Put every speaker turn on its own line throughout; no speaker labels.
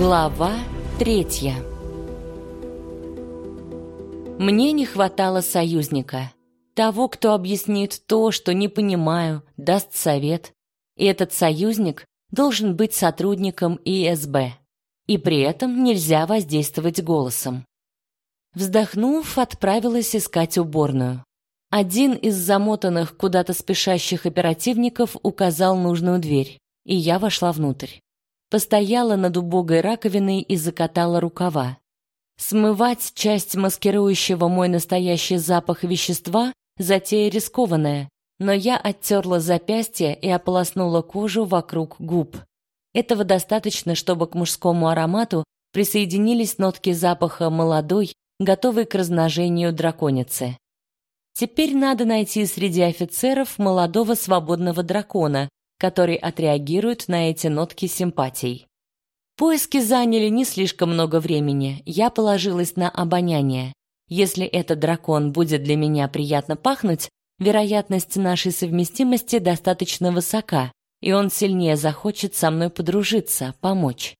Глава третья Мне не хватало союзника. Того, кто объяснит то, что не понимаю, даст совет. И этот союзник должен быть сотрудником ИСБ. И при этом нельзя воздействовать голосом. Вздохнув, отправилась искать уборную. Один из замотанных куда-то спешащих оперативников указал нужную дверь, и я вошла внутрь. Постояла над убогой раковиной и закатала рукава. Смывать часть маскирующего мой настоящий запах вещества – затея рискованная, но я оттерла запястье и ополоснула кожу вокруг губ. Этого достаточно, чтобы к мужскому аромату присоединились нотки запаха молодой, готовой к размножению драконицы. Теперь надо найти среди офицеров молодого свободного дракона, который отреагирует на эти нотки симпатий. Поиски заняли не слишком много времени. Я положилась на обоняние. Если этот дракон будет для меня приятно пахнуть, вероятность нашей совместимости достаточно высока, и он сильнее захочет со мной подружиться, помочь.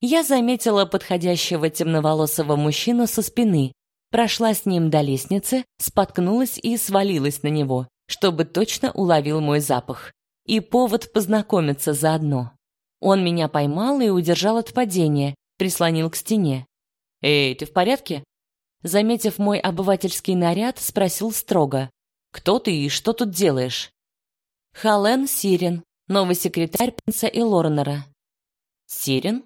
Я заметила подходящего темноволосого мужчину со спины, прошла с ним до лестницы, споткнулась и свалилась на него, чтобы точно уловил мой запах. И повод познакомиться заодно. Он меня поймал и удержал от падения, прислонил к стене. «Эй, ты в порядке?» Заметив мой обывательский наряд, спросил строго. «Кто ты и что тут делаешь?» «Хален Сирен, новый секретарь принца и Лорнера». «Сирен?»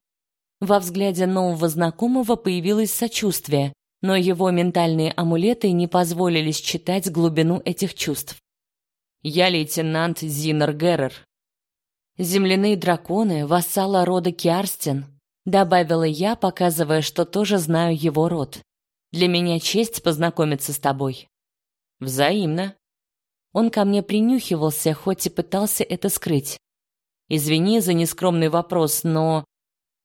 Во взгляде нового знакомого появилось сочувствие, но его ментальные амулеты не позволили считать глубину этих чувств. Я лейтенант Зинер Геррер. Земляные драконы, вассала рода Киарстен, добавила я, показывая, что тоже знаю его род. Для меня честь познакомиться с тобой. Взаимно. Он ко мне принюхивался, хоть и пытался это скрыть. Извини за нескромный вопрос, но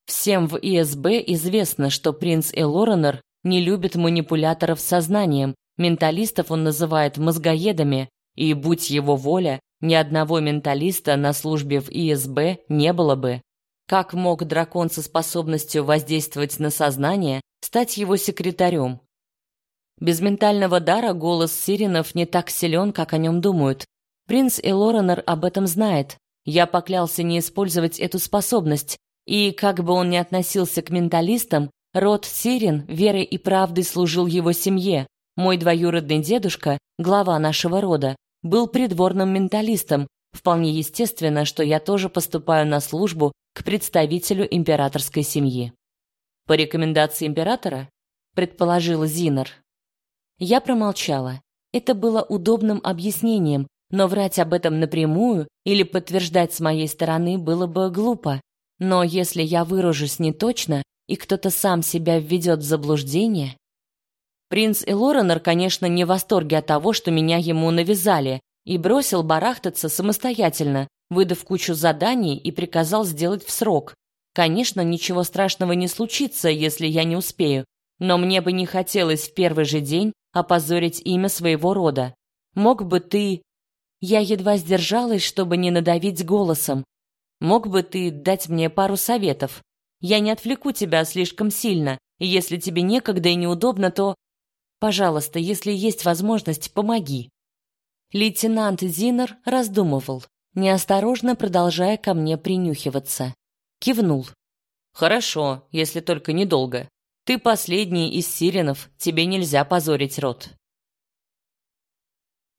всем в ИСБ известно, что принц Элоренер не любит манипуляторов сознанием, менталистов он называет мозгоедами, и, будь его воля, ни одного менталиста на службе в ИСБ не было бы. Как мог дракон со способностью воздействовать на сознание стать его секретарем? Без ментального дара голос сиренов не так силен, как о нем думают. Принц Элоренор об этом знает. Я поклялся не использовать эту способность, и, как бы он ни относился к менталистам, Род Сирин верой и правдой служил его семье. Мой двоюродный дедушка, глава нашего рода, был придворным менталистом. Вполне естественно, что я тоже поступаю на службу к представителю императорской семьи. По рекомендации императора, предположила Зинер. Я промолчала. Это было удобным объяснением, но врать об этом напрямую или подтверждать с моей стороны было бы глупо. Но если я выражусь неточно, и кто-то сам себя введет в заблуждение. Принц Элоренор, конечно, не в восторге от того, что меня ему навязали, и бросил барахтаться самостоятельно, выдав кучу заданий и приказал сделать в срок. Конечно, ничего страшного не случится, если я не успею, но мне бы не хотелось в первый же день опозорить имя своего рода. Мог бы ты... Я едва сдержалась, чтобы не надавить голосом. Мог бы ты дать мне пару советов? Я не отвлеку тебя слишком сильно, и если тебе некогда и неудобно, то... Пожалуйста, если есть возможность, помоги». Лейтенант Зинер раздумывал, неосторожно продолжая ко мне принюхиваться. Кивнул. «Хорошо, если только недолго. Ты последний из сиренов, тебе нельзя позорить рот».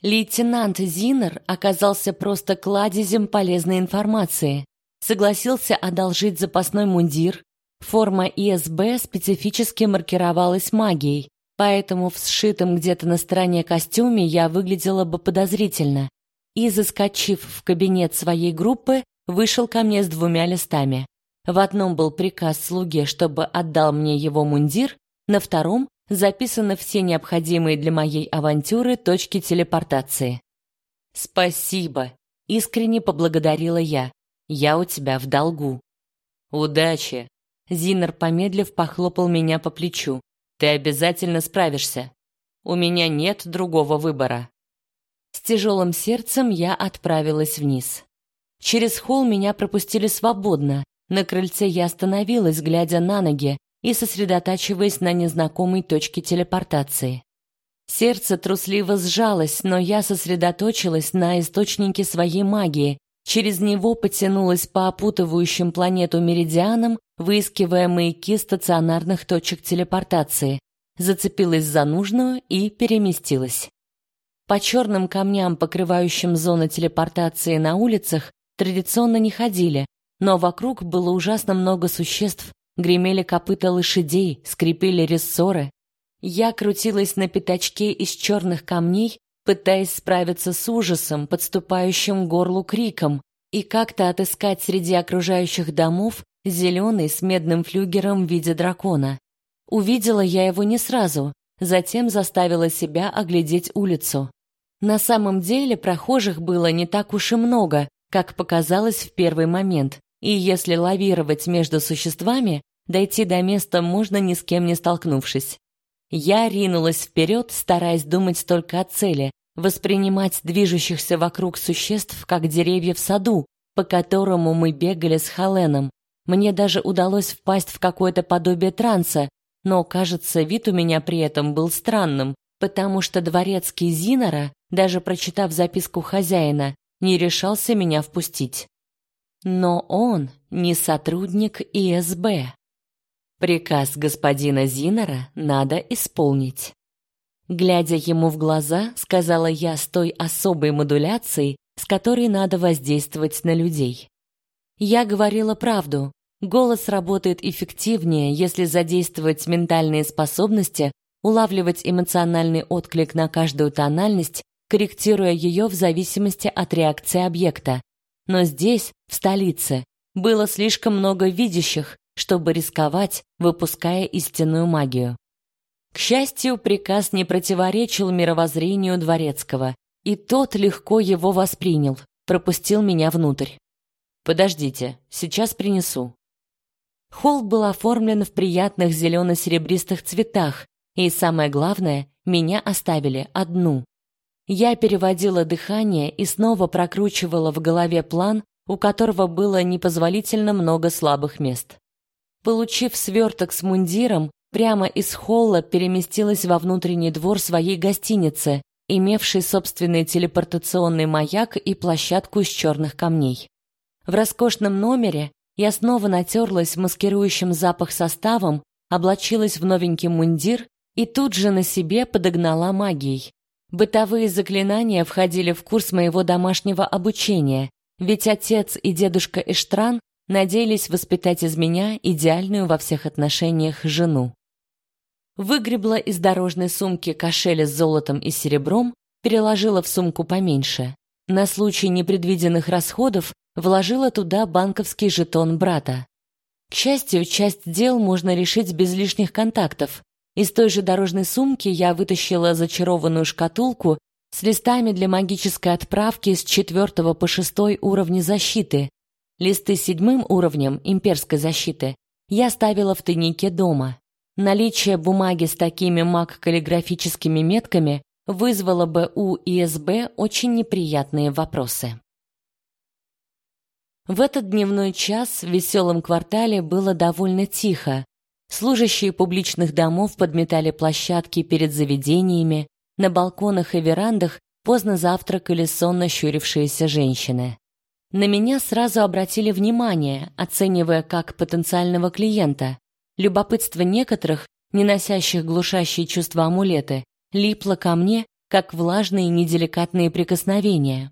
Лейтенант Зинер оказался просто кладезем полезной информации согласился одолжить запасной мундир. Форма ИСБ специфически маркировалась магией, поэтому в сшитом где-то на стороне костюме я выглядела бы подозрительно. И, заскочив в кабинет своей группы, вышел ко мне с двумя листами. В одном был приказ слуге, чтобы отдал мне его мундир, на втором записаны все необходимые для моей авантюры точки телепортации. «Спасибо!» — искренне поблагодарила я. Я у тебя в долгу. Удачи. Зинер, помедлив, похлопал меня по плечу. Ты обязательно справишься. У меня нет другого выбора. С тяжелым сердцем я отправилась вниз. Через холл меня пропустили свободно, На крыльце я остановилась, глядя на ноги и сосредотачиваясь на незнакомой точке телепортации. Сердце трусливо сжалось, но я сосредоточилась на источнике своей магии. Через него потянулась по опутывающим планету меридианам, выискивая маяки стационарных точек телепортации. Зацепилась за нужную и переместилась. По черным камням, покрывающим зоны телепортации на улицах, традиционно не ходили, но вокруг было ужасно много существ, гремели копыта лошадей, скрипели рессоры. Я крутилась на пятачке из черных камней, пытаясь справиться с ужасом, подступающим к горлу криком, и как-то отыскать среди окружающих домов зеленый с медным флюгером в виде дракона. Увидела я его не сразу, затем заставила себя оглядеть улицу. На самом деле прохожих было не так уж и много, как показалось в первый момент, и если лавировать между существами, дойти до места можно ни с кем не столкнувшись. Я ринулась вперед, стараясь думать только о цели, воспринимать движущихся вокруг существ как деревья в саду, по которому мы бегали с Халеном. Мне даже удалось впасть в какое-то подобие транса, но, кажется, вид у меня при этом был странным, потому что дворецкий Зинора, даже прочитав записку хозяина, не решался меня впустить. Но он не сотрудник ИСБ. Приказ господина Зинора надо исполнить. Глядя ему в глаза, сказала я с той особой модуляцией, с которой надо воздействовать на людей. Я говорила правду, Голос работает эффективнее, если задействовать ментальные способности, улавливать эмоциональный отклик на каждую тональность, корректируя ее в зависимости от реакции объекта. Но здесь, в столице, было слишком много видящих, чтобы рисковать, выпуская истинную магию. К счастью, приказ не противоречил мировоззрению дворецкого, и тот легко его воспринял, пропустил меня внутрь. Подождите, сейчас принесу. Холл был оформлен в приятных зелено-серебристых цветах, и самое главное, меня оставили одну. Я переводила дыхание и снова прокручивала в голове план, у которого было непозволительно много слабых мест. Получив сверток с мундиром, прямо из холла переместилась во внутренний двор своей гостиницы, имевшей собственный телепортационный маяк и площадку из черных камней. В роскошном номере я снова натерлась маскирующим запах составом, облачилась в новенький мундир и тут же на себе подогнала магией. Бытовые заклинания входили в курс моего домашнего обучения, ведь отец и дедушка Эштран надеялись воспитать из меня идеальную во всех отношениях жену. Выгребла из дорожной сумки кошель с золотом и серебром, переложила в сумку поменьше. На случай непредвиденных расходов вложила туда банковский жетон брата. К счастью, часть дел можно решить без лишних контактов. Из той же дорожной сумки я вытащила зачарованную шкатулку с листами для магической отправки с четвертого по шестой уровня защиты. Листы седьмым уровнем имперской защиты я ставила в тайнике дома. Наличие бумаги с такими маг-каллиграфическими метками вызвало бы у ИСБ очень неприятные вопросы. В этот дневной час в веселом квартале было довольно тихо. Служащие публичных домов подметали площадки перед заведениями, на балконах и верандах поздно завтракали сонно щурившиеся женщины. На меня сразу обратили внимание, оценивая как потенциального клиента. Любопытство некоторых, не носящих глушащие чувства амулеты, липло ко мне, как влажные неделикатные прикосновения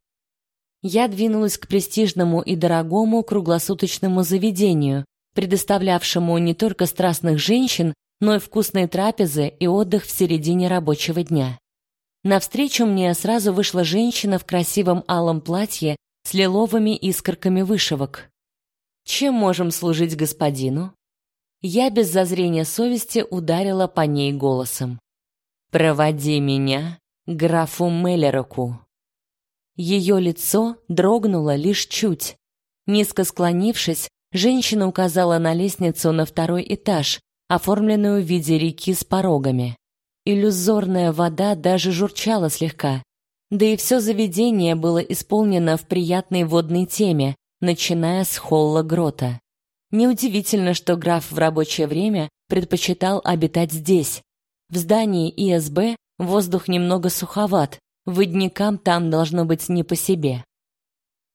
я двинулась к престижному и дорогому круглосуточному заведению, предоставлявшему не только страстных женщин, но и вкусные трапезы и отдых в середине рабочего дня. Навстречу мне сразу вышла женщина в красивом алом платье с лиловыми искорками вышивок. Чем можем служить господину? Я без зазрения совести ударила по ней голосом. Проводи меня графу Меллероку. Ее лицо дрогнуло лишь чуть. Низко склонившись, женщина указала на лестницу на второй этаж, оформленную в виде реки с порогами. Иллюзорная вода даже журчала слегка. Да и все заведение было исполнено в приятной водной теме, начиная с холла грота. Неудивительно, что граф в рабочее время предпочитал обитать здесь. В здании ИСБ воздух немного суховат, водникам там должно быть не по себе.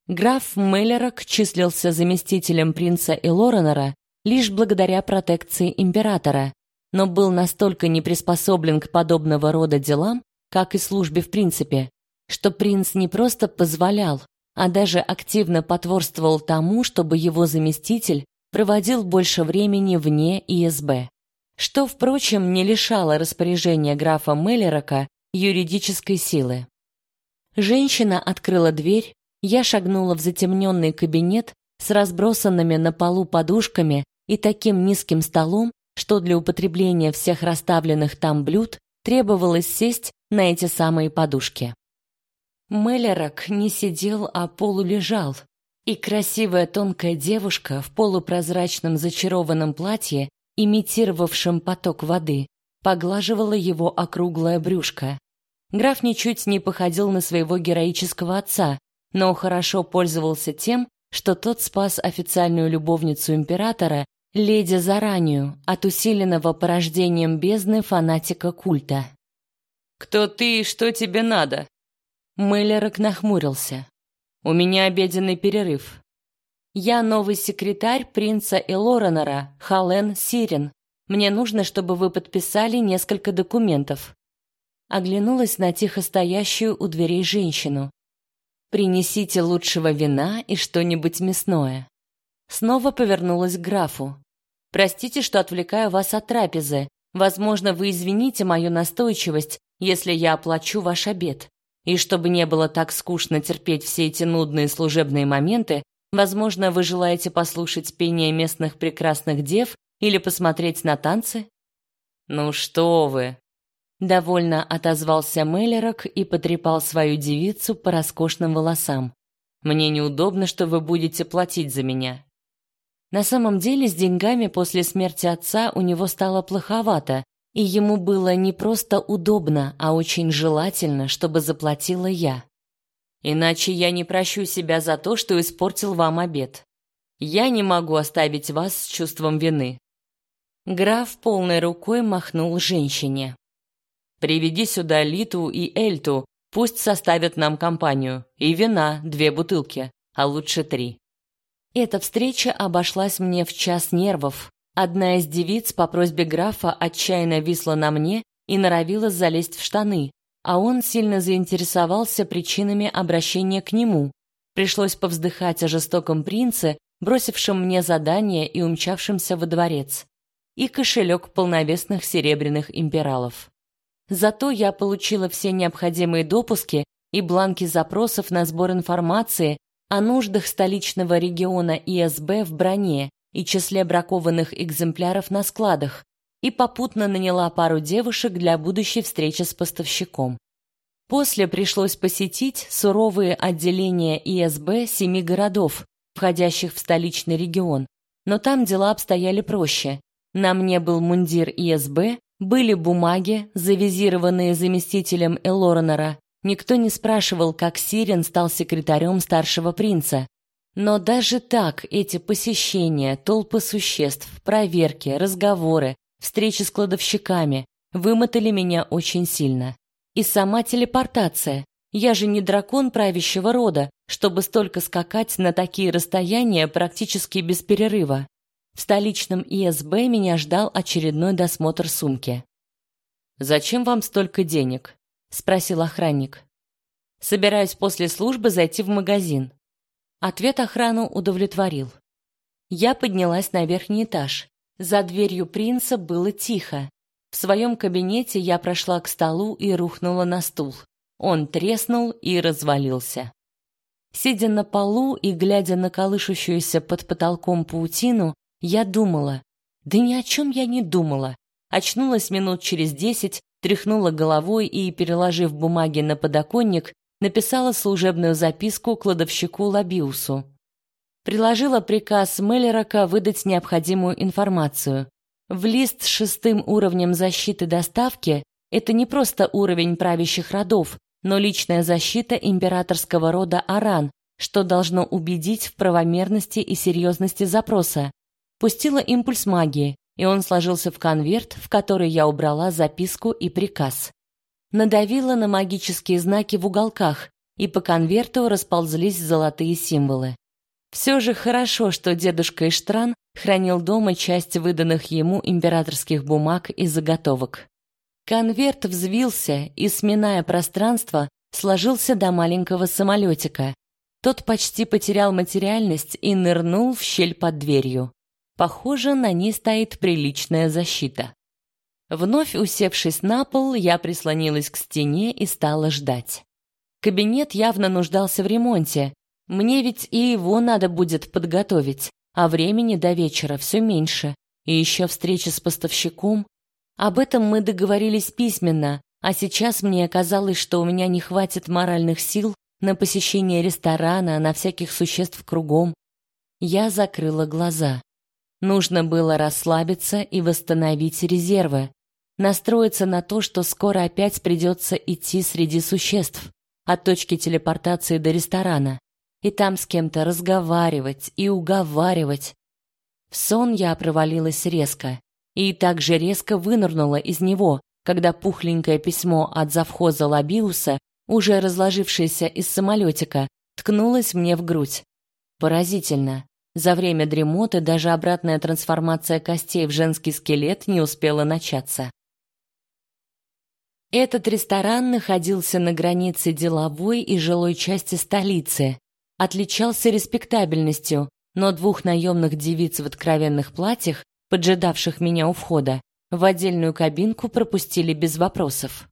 Граф Меллерок числился заместителем принца Элоренера лишь благодаря протекции императора, но был настолько не приспособлен к подобного рода делам, как и службе в принципе, что принц не просто позволял, а даже активно потворствовал тому, чтобы его заместитель проводил больше времени вне ИСБ. Что, впрочем, не лишало распоряжения графа Меллерока юридической силы. Женщина открыла дверь, я шагнула в затемненный кабинет с разбросанными на полу подушками и таким низким столом, что для употребления всех расставленных там блюд требовалось сесть на эти самые подушки. Меллерок не сидел, а полулежал, и красивая тонкая девушка в полупрозрачном зачарованном платье, имитировавшем поток воды, поглаживала его округлое брюшко. Граф ничуть не походил на своего героического отца, но хорошо пользовался тем, что тот спас официальную любовницу императора леди Заранию от усиленного порождением бездны фанатика культа.
«Кто ты и что тебе надо?»
Мэллерок нахмурился. «У меня обеденный перерыв. Я новый секретарь принца Элоренера, Хален Сирен. Мне нужно, чтобы вы подписали несколько документов». Оглянулась на тихо стоящую у дверей женщину. «Принесите лучшего вина и что-нибудь мясное». Снова повернулась к графу. Простите, что отвлекаю вас от трапезы. Возможно, вы извините мою настойчивость, если я оплачу ваш обед. И чтобы не было так скучно терпеть все эти нудные служебные моменты, возможно, вы желаете послушать пение местных прекрасных дев или посмотреть на танцы?
Ну что вы?
Довольно отозвался Меллерок и потрепал свою девицу по роскошным волосам.
Мне неудобно, что вы будете платить за меня.
На самом деле с деньгами после смерти отца у него стало плоховато, и ему было не просто удобно, а очень желательно, чтобы заплатила я. Иначе я не прощу себя за то, что испортил вам обед. Я не могу оставить вас с чувством вины. Граф полной рукой махнул женщине.
Приведи сюда Литу и Эльту, пусть составят нам компанию. И вина две бутылки, а лучше три.
Эта встреча обошлась мне в час нервов. Одна из девиц по просьбе графа отчаянно висла на мне и норовила залезть в штаны, а он сильно заинтересовался причинами обращения к нему. Пришлось повздыхать о жестоком принце, бросившем мне задание и умчавшемся во дворец, и кошелек полновесных серебряных импералов. Зато я получила все необходимые допуски и бланки запросов на сбор информации о нуждах столичного региона ИСБ в броне и числе бракованных экземпляров на складах и попутно наняла пару девушек для будущей встречи с поставщиком. После пришлось посетить суровые отделения ИСБ семи городов, входящих в столичный регион, но там дела обстояли проще. На мне был мундир ИСБ, были бумаги, завизированные заместителем Элоренера, Никто не спрашивал, как Сирен стал секретарем старшего принца. Но даже так эти посещения, толпы существ, проверки, разговоры, встречи с кладовщиками вымотали меня очень сильно. И сама телепортация. Я же не дракон правящего рода, чтобы столько скакать на такие расстояния практически без перерыва. В столичном ИСБ меня ждал очередной досмотр сумки.
«Зачем вам столько денег?»
спросил охранник. Собираюсь после службы зайти в магазин. Ответ охрану удовлетворил. Я поднялась на верхний этаж. За дверью принца было тихо. В своем кабинете я прошла к столу и рухнула на стул. Он треснул и развалился. Сидя на полу и глядя на колышущуюся под потолком паутину, я думала. Да ни о чем я не думала. Очнулась минут через десять, тряхнула головой и, переложив бумаги на подоконник, написала служебную записку кладовщику Лабиусу. Приложила приказ Меллерока выдать необходимую информацию. В лист с шестым уровнем защиты доставки это не просто уровень правящих родов, но личная защита императорского рода Аран, что должно убедить в правомерности и серьезности запроса. пустила импульс магии, и он сложился в конверт, в который я убрала записку и приказ. Надавила на магические знаки в уголках, и по конверту расползлись золотые символы. Все же хорошо, что дедушка Иштран хранил дома часть выданных ему императорских бумаг и заготовок. Конверт взвился и, сминая пространство, сложился до маленького самолетика. Тот почти потерял материальность и нырнул в щель под дверью. Похоже, на ней стоит приличная защита. Вновь усевшись на пол, я прислонилась к стене и стала ждать. Кабинет явно нуждался в ремонте. Мне ведь и его надо будет подготовить, а времени до вечера все меньше. И еще встреча с поставщиком. Об этом мы договорились письменно, а сейчас мне казалось, что у меня не хватит моральных сил на посещение ресторана, на всяких существ кругом. Я закрыла глаза. Нужно было расслабиться и восстановить резервы, настроиться на то, что скоро опять придется идти среди существ, от точки телепортации до ресторана, и там с кем-то разговаривать и уговаривать. В сон я провалилась резко и также резко вынырнула из него, когда пухленькое письмо от завхоза Лабиуса, уже разложившееся из самолетика, ткнулось мне в грудь. Поразительно. За время дремоты даже обратная трансформация костей в женский скелет не успела начаться. Этот ресторан находился на границе деловой и жилой части столицы. Отличался респектабельностью, но двух наемных девиц в откровенных платьях, поджидавших меня у входа, в отдельную кабинку пропустили без вопросов.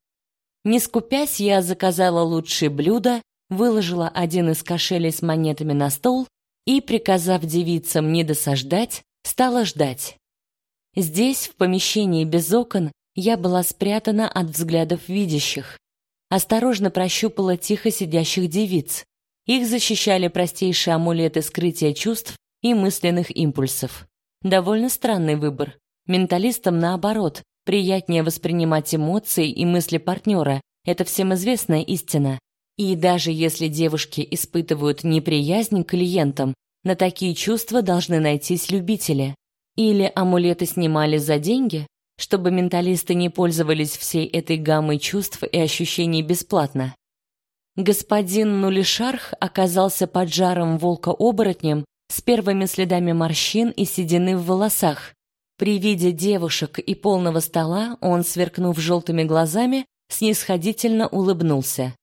Не скупясь, я заказала лучшие блюда, выложила один из кошелей с монетами на стол и, приказав девицам не досаждать, стала ждать. Здесь, в помещении без окон, я была спрятана от взглядов видящих. Осторожно прощупала тихо сидящих девиц. Их защищали простейшие амулеты скрытия чувств и мысленных импульсов. Довольно странный выбор. Менталистам, наоборот, приятнее воспринимать эмоции и мысли партнера. Это всем известная истина. И даже если девушки испытывают неприязнь к клиентам, на такие чувства должны найтись любители. Или амулеты снимали за деньги, чтобы менталисты не пользовались всей этой гаммой чувств и ощущений бесплатно. Господин Нулишарх оказался поджаром волка-оборотнем с первыми следами морщин и седины в волосах. При виде девушек и полного стола он, сверкнув желтыми глазами, снисходительно улыбнулся.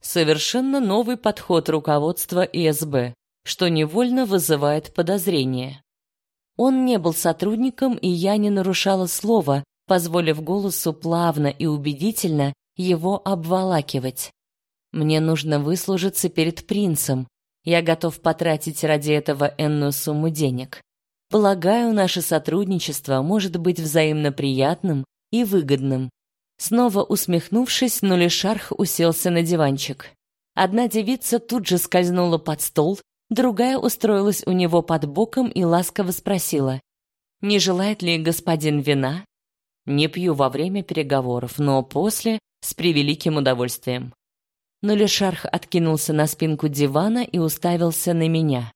Совершенно новый подход руководства ИСБ, что невольно вызывает подозрение. Он не был сотрудником, и я не нарушала слова, позволив голосу плавно и убедительно его обволакивать. Мне нужно выслужиться перед принцем. Я готов потратить ради этого энную сумму денег. Полагаю, наше сотрудничество может быть взаимно приятным и выгодным. Снова усмехнувшись, Нулишарх уселся на диванчик. Одна девица тут же скользнула под стол, другая устроилась у него под боком и ласково спросила: "Не желает ли господин вина?" "Не пью во время переговоров, но после с превеликим удовольствием". Нулишарх откинулся на спинку дивана и уставился на меня.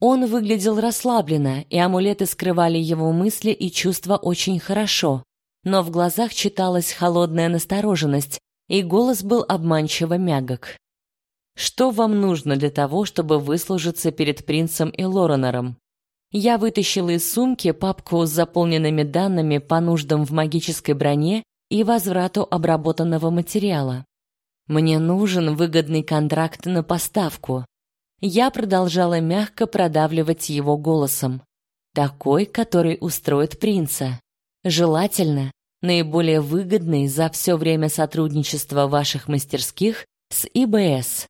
Он выглядел расслабленно, и амулеты скрывали его мысли и чувства очень хорошо но в глазах читалась холодная настороженность, и голос был обманчиво мягок. Что вам нужно для того, чтобы выслужиться перед принцем и Лоренором? Я вытащила из сумки папку с заполненными данными по нуждам в магической броне и возврату обработанного материала. Мне нужен выгодный контракт на поставку. Я продолжала мягко продавливать его голосом. Такой, который устроит принца. Желательно наиболее выгодный за все время сотрудничества ваших мастерских с ИБС.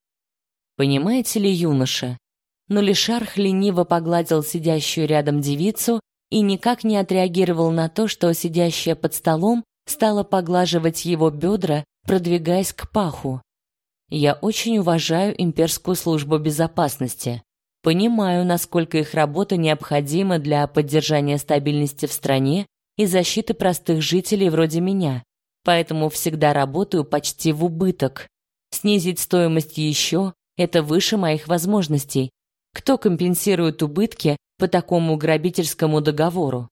Понимаете ли, юноша? Но Лишарх лениво погладил сидящую рядом девицу и никак не отреагировал на то, что сидящая под столом стала поглаживать его бедра, продвигаясь к паху. Я очень уважаю имперскую службу безопасности. Понимаю, насколько их работа необходима для поддержания стабильности в стране и защиты простых жителей вроде меня, поэтому всегда работаю почти в убыток. Снизить стоимость еще – это выше моих возможностей. Кто компенсирует убытки, по такому грабительскому договору.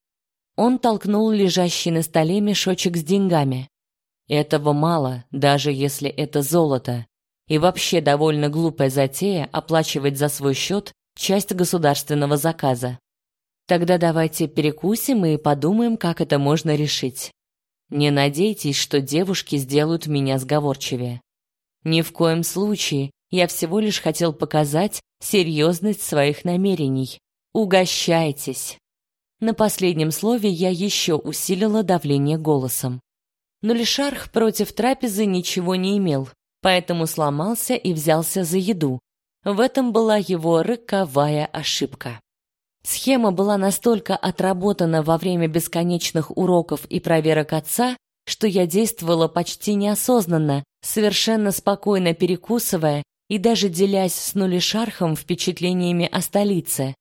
Он толкнул лежащий на столе мешочек с деньгами. Этого мало, даже если это золото. И вообще довольно глупая затея оплачивать за свой счет часть государственного заказа. Тогда давайте перекусим и подумаем, как это можно решить. Не надейтесь, что девушки сделают меня сговорчивее. Ни в коем случае, я всего лишь хотел показать серьезность своих намерений. Угощайтесь. На последнем слове я еще усилила давление голосом. Но Лишарх против трапезы ничего не имел, поэтому сломался и взялся за еду. В этом была его роковая ошибка. Схема была настолько отработана во время бесконечных уроков и проверок отца, что я действовала почти неосознанно, совершенно спокойно перекусывая и даже делясь с нулишархом впечатлениями о столице.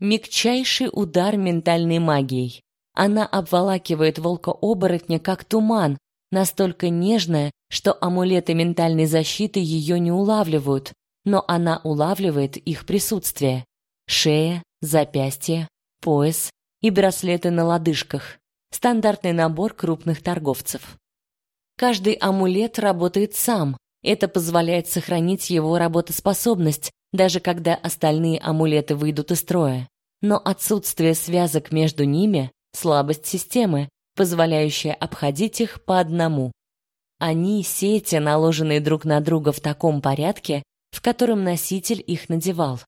Мягчайший удар ментальной магией. Она обволакивает волка-оборотня как туман, настолько нежная, что амулеты ментальной защиты ее не улавливают, но она улавливает их присутствие. Шея, запястье, пояс и браслеты на лодыжках. Стандартный набор крупных торговцев. Каждый амулет работает сам. Это позволяет сохранить его работоспособность, даже когда остальные амулеты выйдут из строя. Но отсутствие связок между ними – слабость системы, позволяющая обходить их по одному. Они – сети, наложенные друг на друга в таком порядке, в котором носитель их надевал.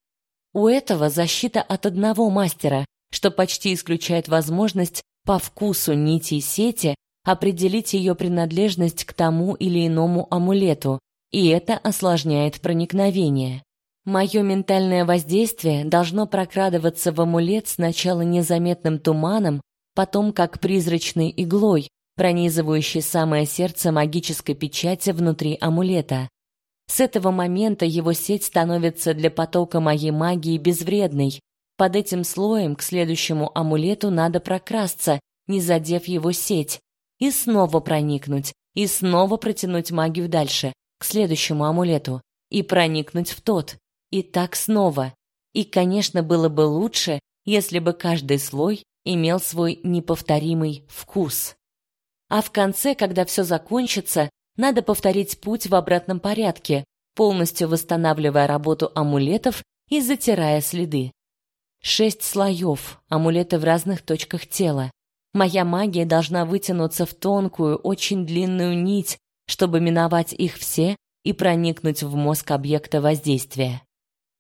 У этого защита от одного мастера, что почти исключает возможность по вкусу нити сети определить ее принадлежность к тому или иному амулету, и это осложняет проникновение. Мое ментальное воздействие должно прокрадываться в амулет сначала незаметным туманом, потом как призрачной иглой, пронизывающей самое сердце магической печати внутри амулета. С этого момента его сеть становится для потока моей магии безвредной. Под этим слоем к следующему амулету надо прокрасться, не задев его сеть, и снова проникнуть, и снова протянуть магию дальше, к следующему амулету, и проникнуть в тот, и так снова. И, конечно, было бы лучше, если бы каждый слой имел свой неповторимый вкус. А в конце, когда все закончится, надо повторить путь в обратном порядке, полностью восстанавливая работу амулетов и затирая следы. Шесть слоев, амулеты в разных точках тела. Моя магия должна вытянуться в тонкую, очень длинную нить, чтобы миновать их все и проникнуть в мозг объекта воздействия.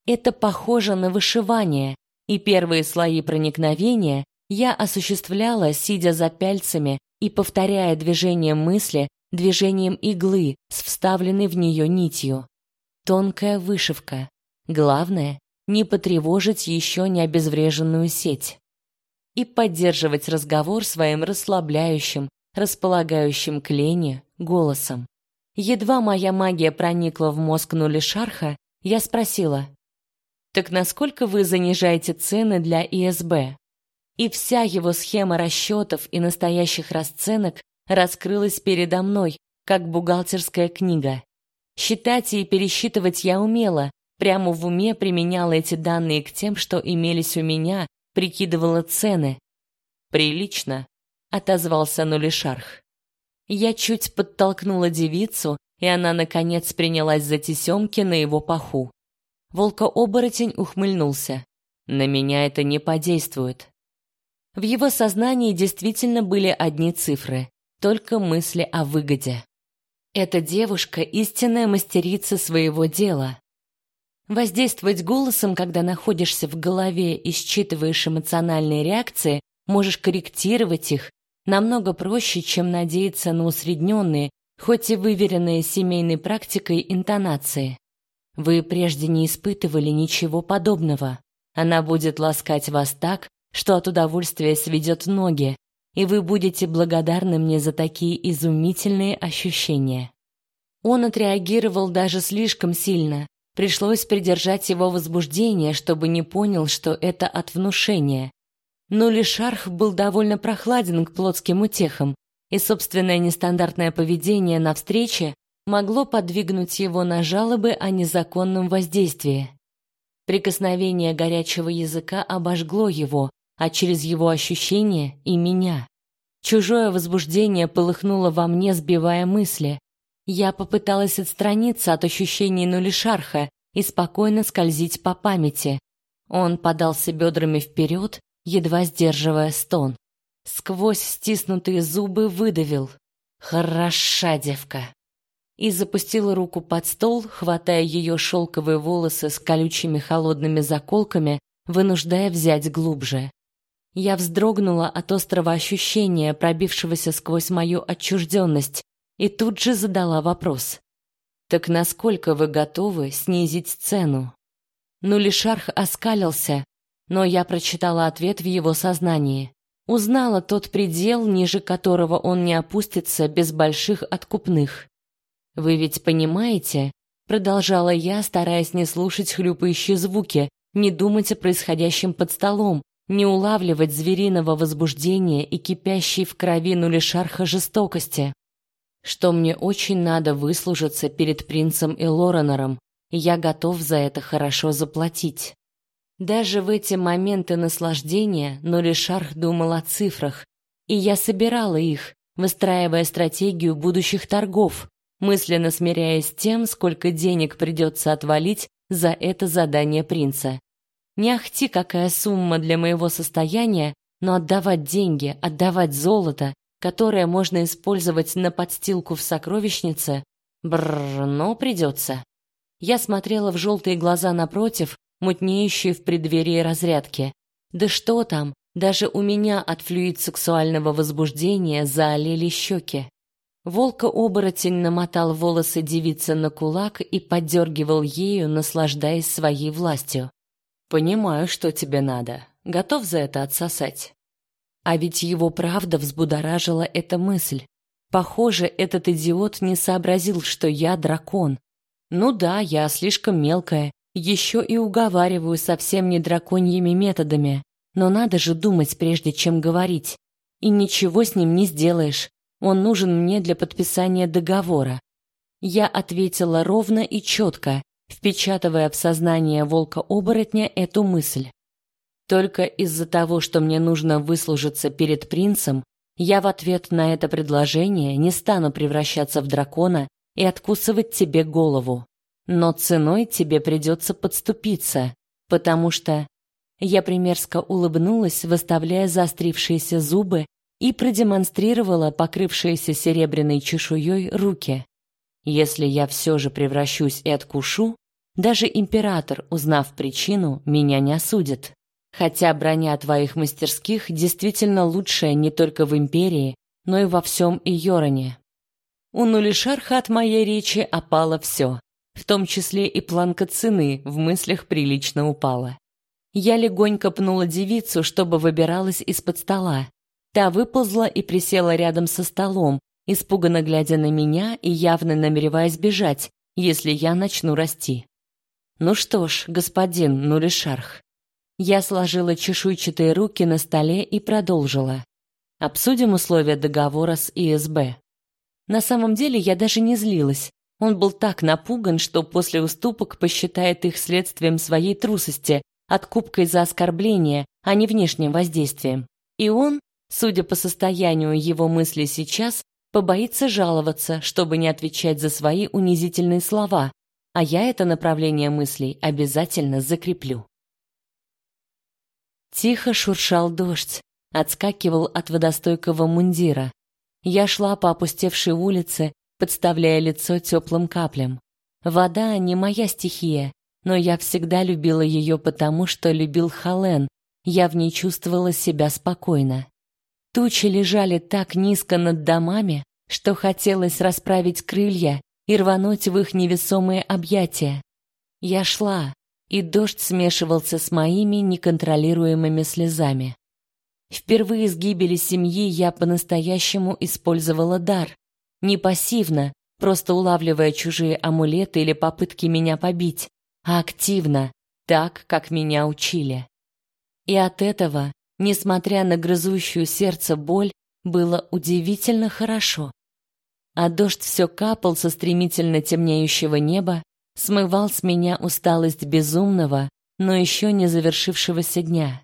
Это похоже на вышивание, и первые слои проникновения я осуществляла, сидя за пяльцами и повторяя движение мысли движением иглы с вставленной в нее нитью. Тонкая вышивка. Главное — не потревожить еще не обезвреженную сеть. И поддерживать разговор своим расслабляющим, располагающим к лени голосом. Едва моя магия проникла в мозг Нули Шарха, я спросила, «Так насколько вы занижаете цены для ИСБ?» И вся его схема расчетов и настоящих расценок раскрылась передо мной, как бухгалтерская книга. Считать и пересчитывать я умела, прямо в уме применяла эти данные к тем, что имелись у меня, прикидывала цены. «Прилично», — отозвался Нулишарх. Я чуть подтолкнула девицу, и она, наконец, принялась за тесемки на его паху. Волка-оборотень ухмыльнулся. На меня это не подействует. В его сознании действительно были одни цифры только мысли о выгоде. Эта девушка истинная мастерица своего дела. Воздействовать голосом, когда находишься в голове и считываешь эмоциональные реакции, можешь корректировать их, намного проще, чем надеяться на усредненные, хоть и выверенные семейной практикой интонации. Вы прежде не испытывали ничего подобного. Она будет ласкать вас так, что от удовольствия сведет ноги, и вы будете благодарны мне за такие изумительные ощущения. Он отреагировал даже слишком сильно. Пришлось придержать его возбуждение, чтобы не понял, что это от внушения. Но Лишарх был довольно прохладен к плотским утехам, и собственное нестандартное поведение на встрече могло подвигнуть его на жалобы о незаконном воздействии. Прикосновение горячего языка обожгло его, а через его ощущение и меня. Чужое возбуждение полыхнуло во мне, сбивая мысли. Я попыталась отстраниться от ощущений нулишарха и спокойно скользить по памяти. Он подался бедрами вперед, едва сдерживая стон. Сквозь стиснутые зубы выдавил: "Хороша девка" и запустила руку под стол, хватая ее шелковые волосы с колючими холодными заколками, вынуждая взять глубже. Я вздрогнула от острого ощущения, пробившегося сквозь мою отчужденность, и тут же задала вопрос. «Так насколько вы готовы снизить цену?» Ну, Лишарх оскалился, но я прочитала ответ в его сознании. Узнала тот предел, ниже которого он не опустится без больших откупных. Вы ведь понимаете, продолжала я, стараясь не слушать хлюпающие звуки, не думать о происходящем под столом, не улавливать звериного возбуждения и кипящей в крови нулишарха жестокости. Что мне очень надо выслужиться перед принцем и Лоренором, и я готов за это хорошо заплатить. Даже в эти моменты наслаждения Нулишарх думал о цифрах, и я собирала их, выстраивая стратегию будущих торгов, мысленно смиряясь с тем, сколько денег придется отвалить за это задание принца. Не ахти какая сумма для моего состояния, но отдавать деньги, отдавать золото, которое можно использовать на подстилку в сокровищнице, бррр, но придется. Я смотрела в желтые глаза напротив, мутнеющие в преддверии разрядки. Да что там, даже у меня от флюид сексуального возбуждения заолели щеки. Волка-оборотень намотал волосы девицы на кулак и поддергивал ею, наслаждаясь своей властью. «Понимаю, что тебе надо. Готов за это отсосать?» А ведь его правда взбудоражила эта мысль. Похоже, этот идиот не сообразил, что я дракон. Ну да, я слишком мелкая, еще и уговариваю совсем не драконьими методами. Но надо же думать, прежде чем говорить. И ничего с ним не сделаешь. Он нужен мне для подписания договора. Я ответила ровно и четко, впечатывая в сознание волка-оборотня эту мысль. Только из-за того, что мне нужно выслужиться перед принцем, я в ответ на это предложение не стану превращаться в дракона и откусывать тебе голову. Но ценой тебе придется подступиться, потому что я примерзко улыбнулась, выставляя заострившиеся зубы и продемонстрировала покрывшиеся серебряной чешуей руки. Если я все же превращусь и откушу, даже император, узнав причину, меня не осудит. Хотя броня твоих мастерских действительно лучшая не только в империи, но и во всем Иороне. У Нулишарха от моей речи опало все, в том числе и планка цены в мыслях прилично упала. Я легонько пнула девицу, чтобы выбиралась из-под стола, Та выползла и присела рядом со столом, испуганно глядя на меня и явно намереваясь бежать, если я начну расти. Ну что ж, господин Нуришарх. Я сложила чешуйчатые руки на столе и продолжила. Обсудим условия договора с ИСБ. На самом деле я даже не злилась. Он был так напуган, что после уступок посчитает их следствием своей трусости, откупкой за оскорбление, а не внешним воздействием. И он, Судя по состоянию его мыслей сейчас, побоится жаловаться, чтобы не отвечать за свои унизительные слова, а я это направление мыслей обязательно закреплю. Тихо шуршал дождь, отскакивал от водостойкого мундира. Я шла по опустевшей улице, подставляя лицо теплым каплям. Вода не моя стихия, но я всегда любила ее потому, что любил Хален. Я в ней чувствовала себя спокойно. Тучи лежали так низко над домами, что хотелось расправить крылья и рвануть в их невесомые объятия. Я шла, и дождь смешивался с моими неконтролируемыми слезами. Впервые с гибели семьи я по-настоящему использовала дар. Не пассивно, просто улавливая чужие амулеты или попытки меня побить, а активно, так, как меня учили. И от этого Несмотря на грызущую сердце боль, было удивительно хорошо. А дождь все капал со стремительно темнеющего неба, смывал с меня усталость безумного, но еще не завершившегося дня.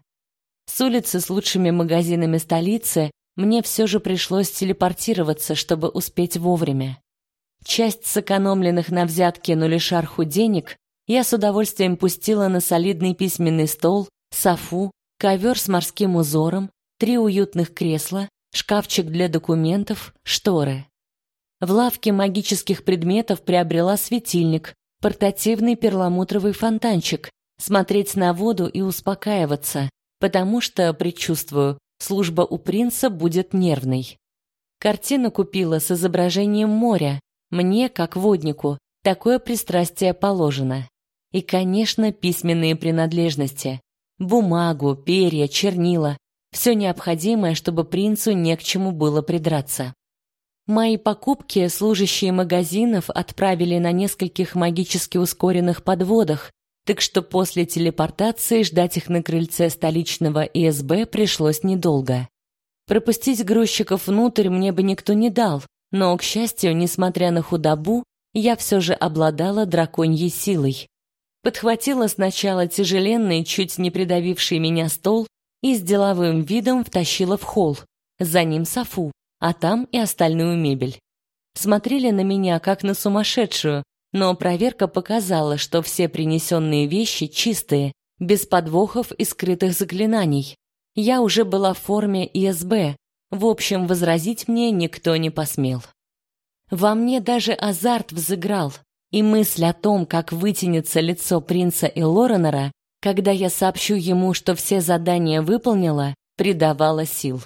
С улицы с лучшими магазинами столицы мне все же пришлось телепортироваться, чтобы успеть вовремя. Часть сэкономленных на взятке нулишарху денег я с удовольствием пустила на солидный письменный стол, софу, ковер с морским узором, три уютных кресла, шкафчик для документов, шторы. В лавке магических предметов приобрела светильник, портативный перламутровый фонтанчик, смотреть на воду и успокаиваться, потому что, предчувствую, служба у принца будет нервной. Картину купила с изображением моря. Мне, как воднику, такое пристрастие положено. И, конечно, письменные принадлежности. Бумагу, перья, чернила. Все необходимое, чтобы принцу не к чему было придраться. Мои покупки служащие магазинов отправили на нескольких магически ускоренных подводах, так что после телепортации ждать их на крыльце столичного ИСБ пришлось недолго. Пропустить грузчиков внутрь мне бы никто не дал, но, к счастью, несмотря на худобу, я все же обладала драконьей силой. Подхватила сначала тяжеленный, чуть не придавивший меня стол и с деловым видом втащила в холл, за ним софу, а там и остальную мебель. Смотрели на меня как на сумасшедшую, но проверка показала, что все принесенные вещи чистые, без подвохов и скрытых заклинаний. Я уже была в форме ИСБ. В общем, возразить мне никто не посмел. Во мне даже азарт взыграл, и мысль о том, как вытянется лицо принца и Лоренера, когда я сообщу ему, что все задания выполнила, придавала сил.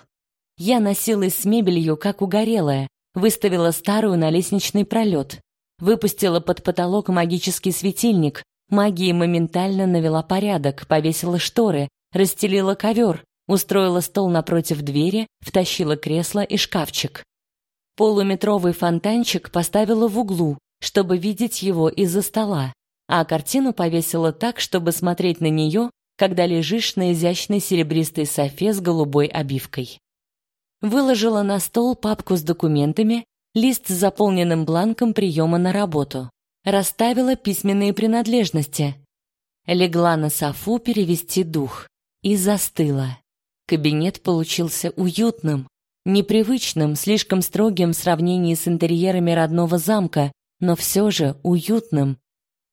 Я носилась с мебелью, как угорелая, выставила старую на лестничный пролет. Выпустила под потолок магический светильник. Магия моментально навела порядок, повесила шторы, расстелила ковер, устроила стол напротив двери, втащила кресло и шкафчик. Полуметровый фонтанчик поставила в углу, чтобы видеть его из-за стола, а картину повесила так, чтобы смотреть на нее, когда лежишь на изящной серебристой софе с голубой обивкой. Выложила на стол папку с документами, лист с заполненным бланком приема на работу. Расставила письменные принадлежности. Легла на софу перевести дух и застыла. Кабинет получился уютным, непривычным, слишком строгим в сравнении с интерьерами родного замка, но все же уютным.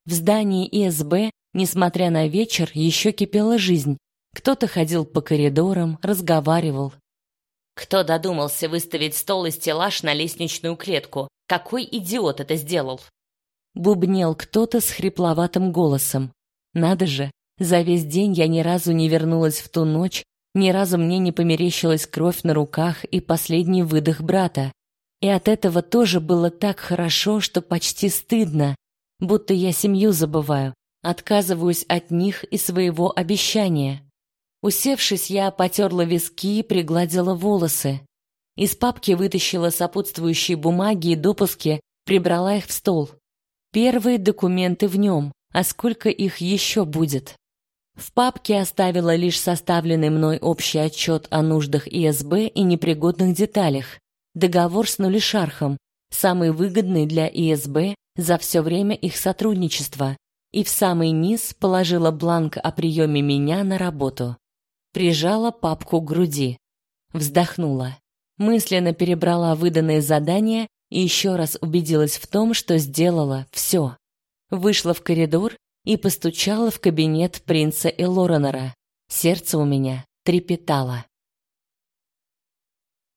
В здании ИСБ, несмотря на вечер, еще кипела жизнь. Кто-то ходил по коридорам, разговаривал,
кто додумался выставить стол и стеллаж на лестничную клетку? Какой идиот это сделал?
Бубнел кто-то с хрипловатым голосом. Надо же, за весь день я ни разу не вернулась в ту ночь, ни разу мне не померещилась кровь на руках и последний выдох брата. И от этого тоже было так хорошо, что почти стыдно, будто я семью забываю, отказываюсь от них и своего обещания. Усевшись, я потерла виски и пригладила волосы. Из папки вытащила сопутствующие бумаги и допуски, прибрала их в стол. Первые документы в нем, а сколько их еще будет? В папке оставила лишь составленный мной общий отчет о нуждах ИСБ и непригодных деталях. Договор с Нулишархом, самый выгодный для ИСБ за все время их сотрудничества. И в самый низ положила бланк о приеме меня на работу прижала папку к груди. Вздохнула. Мысленно перебрала выданные задания и еще раз убедилась в том, что сделала все. Вышла в коридор и постучала в кабинет принца Элоренера. Сердце у меня трепетало.